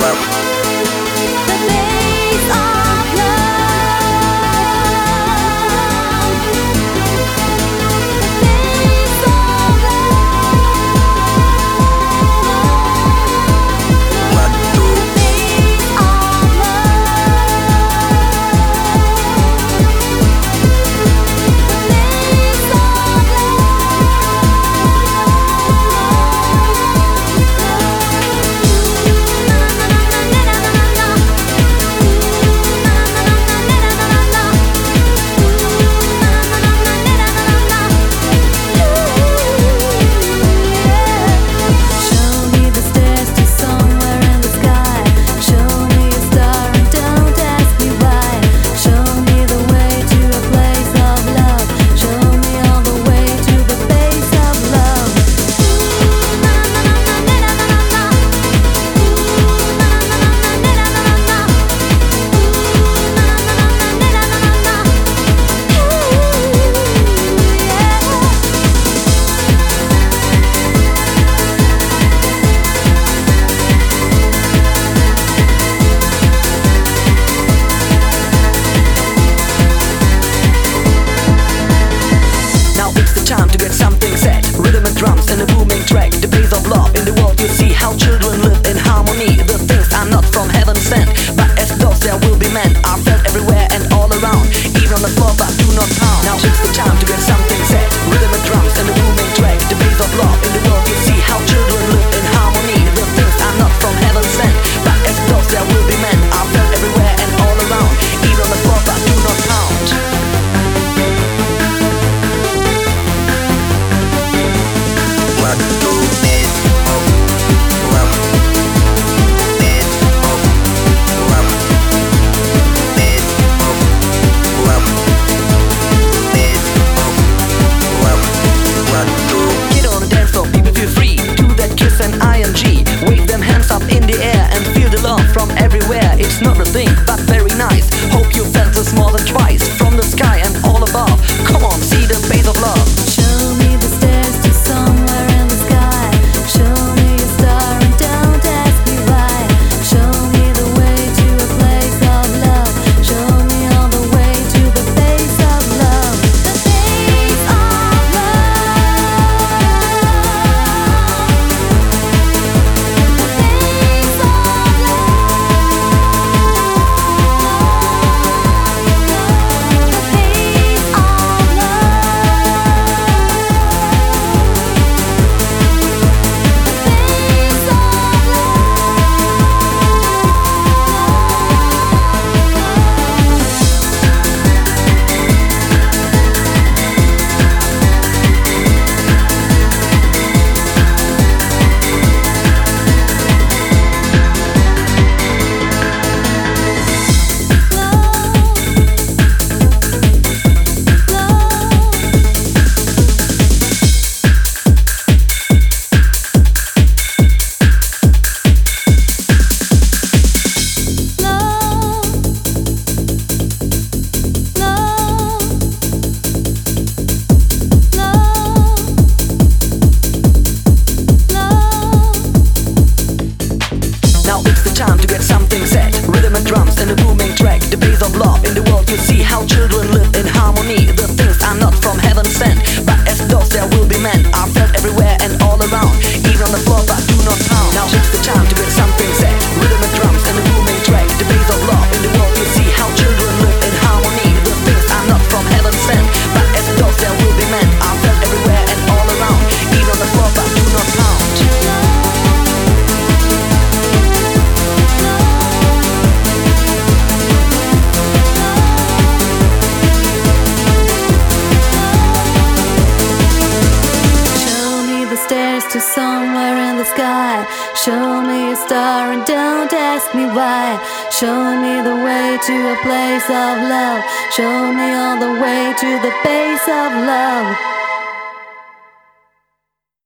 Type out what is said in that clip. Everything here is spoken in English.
level. very nice. Now it's the time to get something set. Rhythm and drums and a booming track. The blaze of love in the world you see how children live. Show me a star and don't ask me why. Show me the way to a place of love. Show me all the way to the face of love.